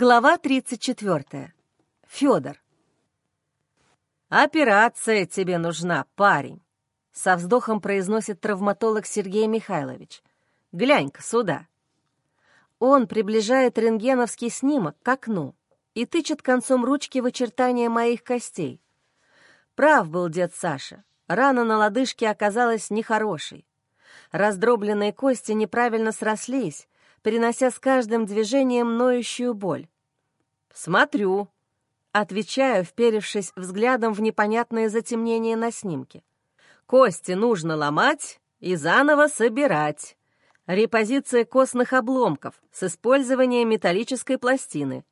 Глава 34. Федор. «Операция тебе нужна, парень», — со вздохом произносит травматолог Сергей Михайлович. «Глянь-ка сюда». Он приближает рентгеновский снимок к окну и тычет концом ручки в очертания моих костей. Прав был дед Саша. Рана на лодыжке оказалась нехорошей. Раздробленные кости неправильно срослись, перенося с каждым движением ноющую боль. «Смотрю», — отвечаю, вперевшись взглядом в непонятное затемнение на снимке. «Кости нужно ломать и заново собирать. Репозиция костных обломков с использованием металлической пластины.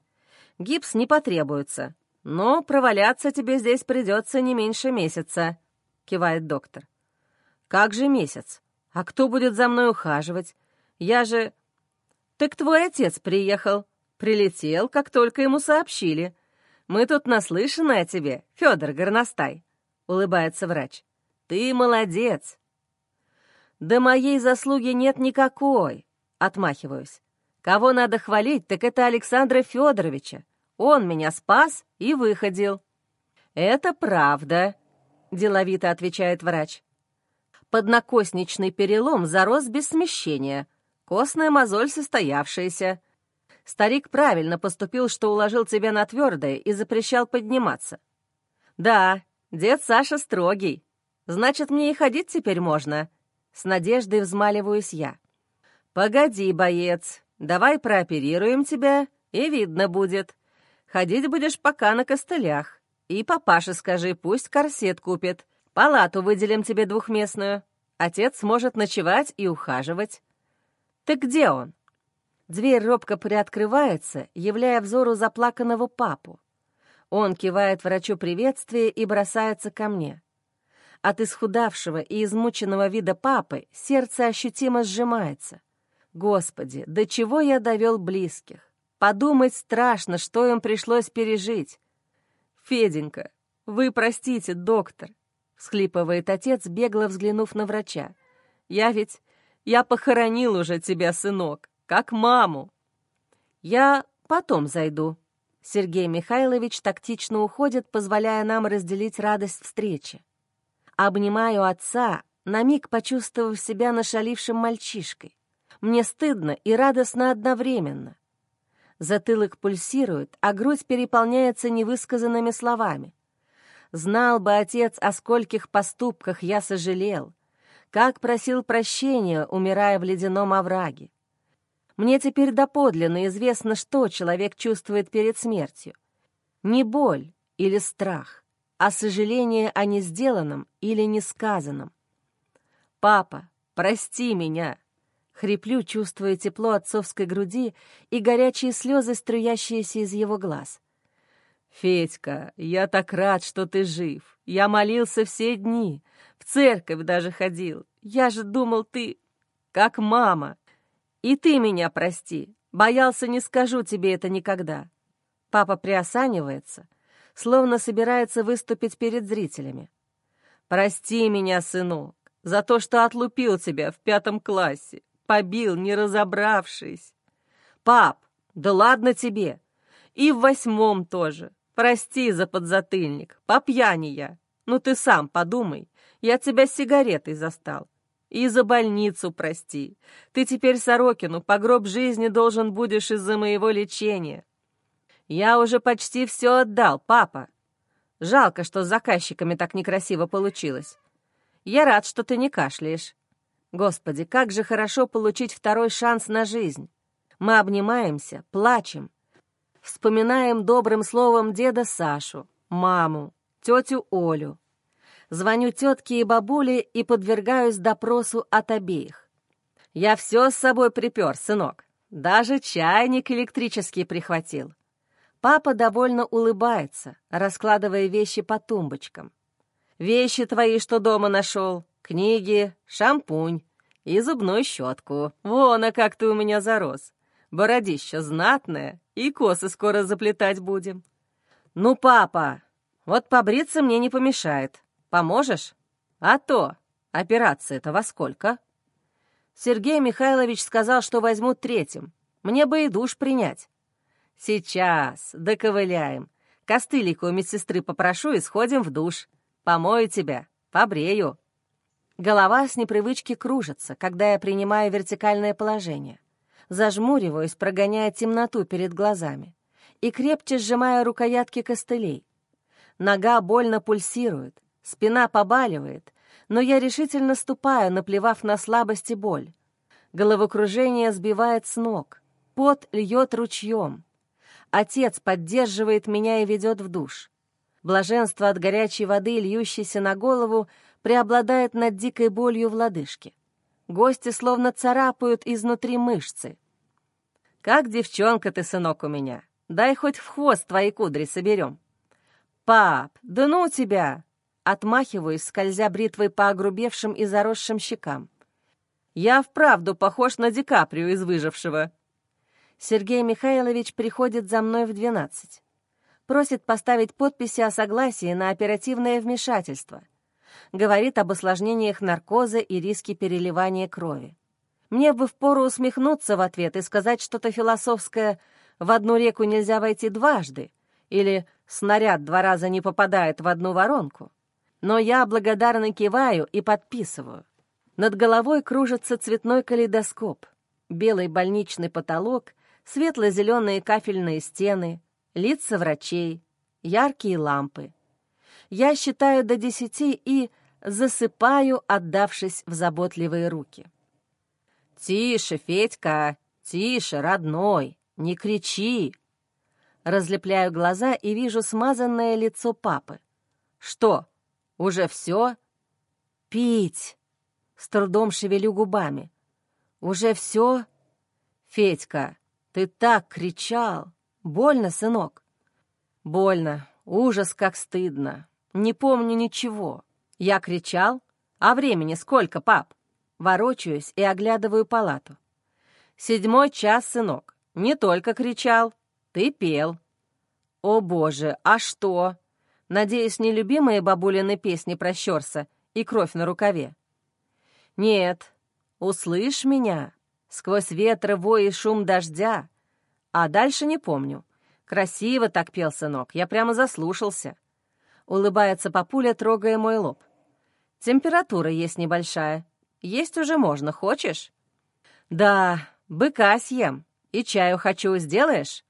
Гипс не потребуется, но проваляться тебе здесь придется не меньше месяца», — кивает доктор. «Как же месяц? А кто будет за мной ухаживать? Я же «Так твой отец приехал. Прилетел, как только ему сообщили. Мы тут наслышаны о тебе, Федор Горностай», — улыбается врач. «Ты молодец». «Да моей заслуги нет никакой», — отмахиваюсь. «Кого надо хвалить, так это Александра Федоровича. Он меня спас и выходил». «Это правда», — деловито отвечает врач. Поднакосничный перелом зарос без смещения — Костная мозоль состоявшаяся. Старик правильно поступил, что уложил тебя на твердое и запрещал подниматься. Да, дед Саша строгий. Значит, мне и ходить теперь можно. С надеждой взмаливаюсь я. Погоди, боец, давай прооперируем тебя, и видно будет. Ходить будешь пока на костылях. И папаше скажи, пусть корсет купит. Палату выделим тебе двухместную. Отец сможет ночевать и ухаживать. «Ты где он?» Дверь робко приоткрывается, являя взору заплаканного папу. Он кивает врачу приветствие и бросается ко мне. От исхудавшего и измученного вида папы сердце ощутимо сжимается. Господи, до чего я довел близких? Подумать страшно, что им пришлось пережить. «Феденька, вы простите, доктор», — всхлипывает отец, бегло взглянув на врача. «Я ведь я похоронил уже тебя, сынок, как маму. Я потом зайду. Сергей Михайлович тактично уходит, позволяя нам разделить радость встречи. Обнимаю отца, на миг почувствовав себя нашалившим мальчишкой. Мне стыдно и радостно одновременно. Затылок пульсирует, а грудь переполняется невысказанными словами. Знал бы отец, о скольких поступках я сожалел, как просил прощения, умирая в ледяном овраге. Мне теперь доподлинно известно, что человек чувствует перед смертью. Не боль или страх, а сожаление о несделанном или несказанном. «Папа, прости меня!» Хриплю, чувствуя тепло отцовской груди и горячие слезы, струящиеся из его глаз. «Федька, я так рад, что ты жив. Я молился все дни, в церковь даже ходил. Я же думал, ты как мама. И ты меня прости. Боялся, не скажу тебе это никогда». Папа приосанивается, словно собирается выступить перед зрителями. «Прости меня, сынок, за то, что отлупил тебя в пятом классе, побил, не разобравшись. Пап, да ладно тебе. И в восьмом тоже. Прости за подзатыльник, по пьяни я. Ну ты сам подумай, я тебя сигаретой застал. И за больницу прости. Ты теперь Сорокину по гроб жизни должен будешь из-за моего лечения. Я уже почти все отдал, папа. Жалко, что с заказчиками так некрасиво получилось. Я рад, что ты не кашляешь. Господи, как же хорошо получить второй шанс на жизнь. Мы обнимаемся, плачем, Вспоминаем добрым словом деда Сашу, маму, тетю Олю. Звоню тетке и бабуле и подвергаюсь допросу от обеих. Я все с собой припер, сынок. Даже чайник электрический прихватил. Папа довольно улыбается, раскладывая вещи по тумбочкам. «Вещи твои, что дома нашел, книги, шампунь и зубную щетку. Вон, а как ты у меня зарос. Бородище знатное, и косы скоро заплетать будем. Ну, папа, вот побриться мне не помешает. Поможешь? А то. Операция-то во сколько? Сергей Михайлович сказал, что возьмут третьим. Мне бы и душ принять. «Сейчас, доковыляем. Костылика у медсестры попрошу и сходим в душ. Помою тебя, побрею». Голова с непривычки кружится, когда я принимаю вертикальное положение. Зажмуриваюсь, прогоняя темноту перед глазами, и крепче сжимая рукоятки костылей. Нога больно пульсирует, спина побаливает, но я решительно ступаю, наплевав на слабость и боль. Головокружение сбивает с ног, пот льет ручьем. Отец поддерживает меня и ведет в душ. Блаженство от горячей воды, льющейся на голову, преобладает над дикой болью в лодыжке. Гости словно царапают изнутри мышцы. «Как девчонка ты, сынок, у меня! Дай хоть в хвост твои кудри соберем!» «Пап, да ну тебя!» Отмахиваюсь, скользя бритвой по огрубевшим и заросшим щекам. «Я вправду похож на Ди Каприо из «Выжившего». Сергей Михайлович приходит за мной в двенадцать. Просит поставить подписи о согласии на оперативное вмешательство — говорит об осложнениях наркоза и риске переливания крови. Мне бы впору усмехнуться в ответ и сказать что-то философское «в одну реку нельзя войти дважды» или «снаряд два раза не попадает в одну воронку». Но я благодарно киваю и подписываю. Над головой кружится цветной калейдоскоп, белый больничный потолок, светло-зеленые кафельные стены, лица врачей, яркие лампы я считаю до десяти и засыпаю, отдавшись в заботливые руки. «Тише, Федька, тише, родной, не кричи!» Разлепляю глаза и вижу смазанное лицо папы. «Что, уже все?» «Пить!» С трудом шевелю губами. «Уже все?» «Федька, ты так кричал! Больно, сынок?» «Больно, ужас, как стыдно. Не помню ничего. Я кричал. А времени сколько, пап? Ворочаюсь и оглядываю палату. Седьмой час, сынок. Не только кричал. Ты пел. О, боже, а что? Надеюсь, нелюбимые бабулины песни про щерса и кровь на рукаве. Нет, услышь меня. Сквозь ветры вой и шум дождя. А дальше не помню. Красиво так пел, сынок, я прямо заслушался. — улыбается папуля, трогая мой лоб. «Температура есть небольшая. Есть уже можно, хочешь?» «Да, быка съем. И чаю хочу, сделаешь?»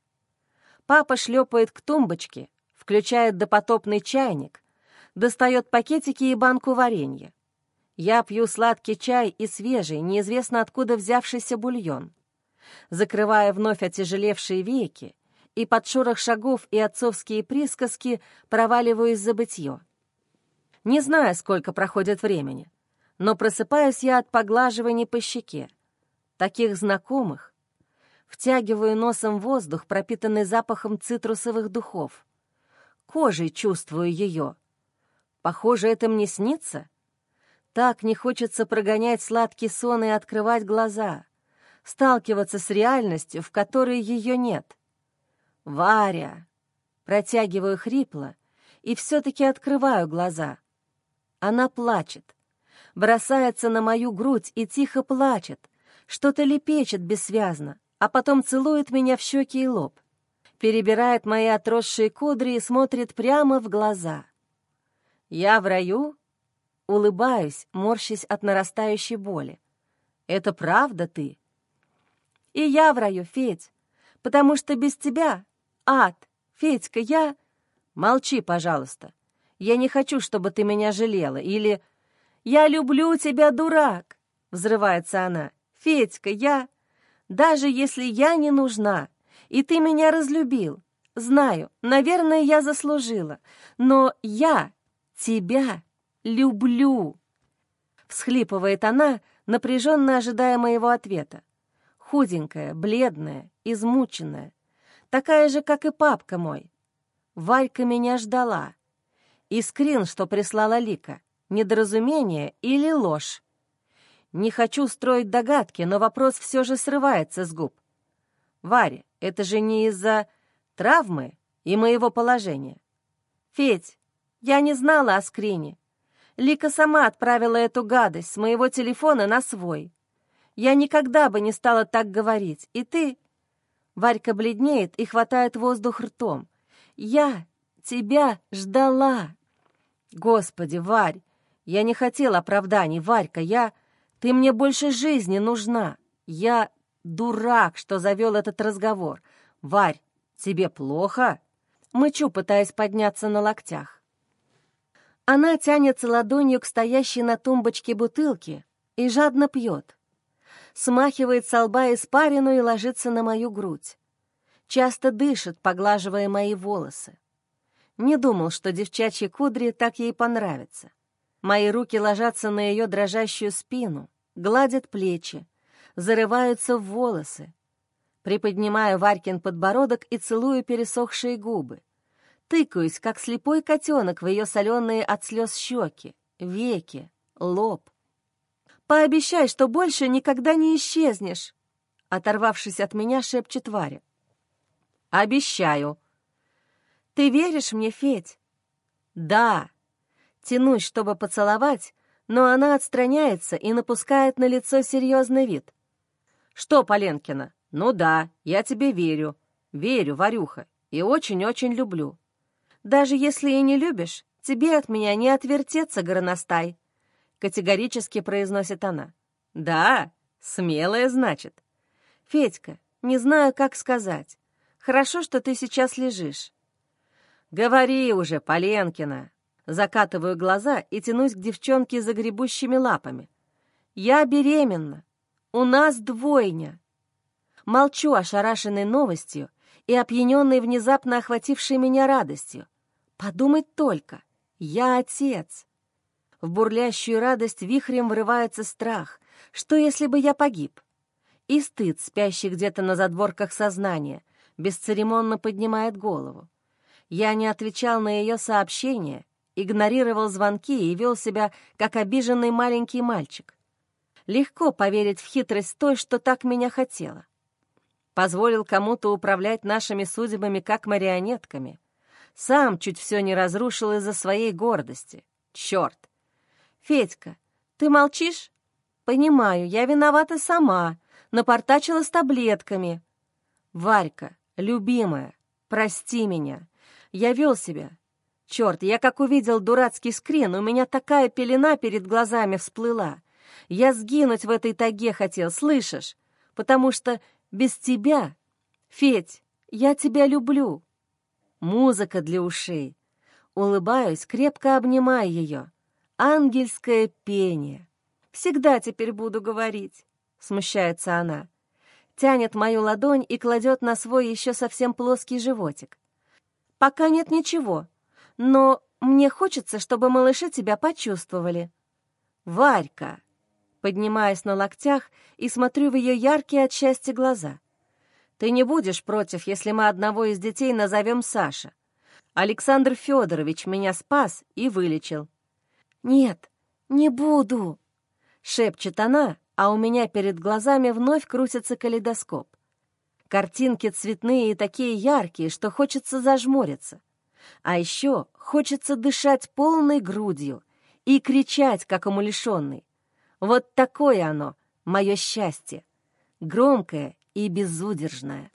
Папа шлепает к тумбочке, включает допотопный чайник, достает пакетики и банку варенья. Я пью сладкий чай и свежий, неизвестно откуда взявшийся бульон. Закрывая вновь отяжелевшие веки, и под шорох шагов и отцовские присказки проваливаюсь за бытье. Не знаю, сколько проходит времени, но просыпаюсь я от поглаживаний по щеке, таких знакомых. Втягиваю носом воздух, пропитанный запахом цитрусовых духов. Кожей чувствую ее. Похоже, это мне снится. Так не хочется прогонять сладкий сон и открывать глаза, сталкиваться с реальностью, в которой ее нет. «Варя!» Протягиваю хрипло и все-таки открываю глаза. Она плачет, бросается на мою грудь и тихо плачет, что-то лепечет бессвязно, а потом целует меня в щеки и лоб, перебирает мои отросшие кудри и смотрит прямо в глаза. «Я в раю?» Улыбаюсь, морщась от нарастающей боли. «Это правда ты?» «И я в раю, Федь, потому что без тебя ад! Федька, я...» «Молчи, пожалуйста. Я не хочу, чтобы ты меня жалела. Или... Я люблю тебя, дурак!» — взрывается она. «Федька, я... Даже если я не нужна, и ты меня разлюбил, знаю, наверное, я заслужила, но я тебя люблю!» Всхлипывает она, напряженно ожидая моего ответа. Худенькая, бледная, измученная, такая же, как и папка мой. Варька меня ждала. И скрин, что прислала Лика, недоразумение или ложь. Не хочу строить догадки, но вопрос все же срывается с губ. Варя, это же не из-за травмы и моего положения. Федь, я не знала о скрине. Лика сама отправила эту гадость с моего телефона на свой. Я никогда бы не стала так говорить, и ты Варька бледнеет и хватает воздух ртом. «Я тебя ждала!» «Господи, Варь, я не хотел оправданий, Варька, я... Ты мне больше жизни нужна. Я дурак, что завел этот разговор. Варь, тебе плохо?» Мычу, пытаясь подняться на локтях. Она тянется ладонью к стоящей на тумбочке бутылке и жадно пьет. Смахивает со лба испарину и ложится на мою грудь. Часто дышит, поглаживая мои волосы. Не думал, что девчачьи кудри так ей понравятся. Мои руки ложатся на ее дрожащую спину, гладят плечи, зарываются в волосы. Приподнимаю Варькин подбородок и целую пересохшие губы. Тыкаюсь, как слепой котенок в ее соленые от слез щеки, веки, лоб. «Пообещай, что больше никогда не исчезнешь!» Оторвавшись от меня, шепчет Варя. «Обещаю!» «Ты веришь мне, Федь?» «Да!» Тянусь, чтобы поцеловать, но она отстраняется и напускает на лицо серьезный вид. «Что, Поленкина? Ну да, я тебе верю. Верю, Варюха, и очень-очень люблю. Даже если и не любишь, тебе от меня не отвертеться, горностай», — категорически произносит она. «Да, смелая, значит. Федька, не знаю, как сказать. Хорошо, что ты сейчас лежишь». «Говори уже, Поленкина!» Закатываю глаза и тянусь к девчонке за гребущими лапами. «Я беременна. У нас двойня». Молчу, ошарашенной новостью и опьяненной внезапно охватившей меня радостью. Подумать только, я отец. В бурлящую радость вихрем врывается страх. Что, если бы я погиб? И стыд, спящий где-то на задворках сознания, бесцеремонно поднимает голову. Я не отвечал на ее сообщения, игнорировал звонки и вел себя, как обиженный маленький мальчик. Легко поверить в хитрость той, что так меня хотела. Позволил кому-то управлять нашими судьбами как марионетками. Сам чуть все не разрушил из-за своей гордости. Черт! Федька, ты молчишь? Понимаю, я виновата сама, напортачила с таблетками. Варька, любимая, прости меня. Я вел себя. Черт, я как увидел дурацкий скрин, у меня такая пелена перед глазами всплыла. Я сгинуть в этой таге хотел, слышишь? Потому что без тебя... Федь, я тебя люблю. Музыка для ушей. Улыбаюсь, крепко обнимая ее. Ангельское пение. Всегда теперь буду говорить, смущается она. Тянет мою ладонь и кладет на свой еще совсем плоский животик. Пока нет ничего, но мне хочется, чтобы малыши тебя почувствовали. Варька!» Поднимаясь на локтях и смотрю в ее яркие от счастья глаза. «Ты не будешь против, если мы одного из детей назовем Саша? Александр Федорович меня спас и вылечил». «Нет, не буду!» — шепчет она, а у меня перед глазами вновь крутится калейдоскоп. Картинки цветные и такие яркие, что хочется зажмуриться. А еще хочется дышать полной грудью и кричать, как умалишенный. Вот такое оно, мое счастье, громкое и безудержное.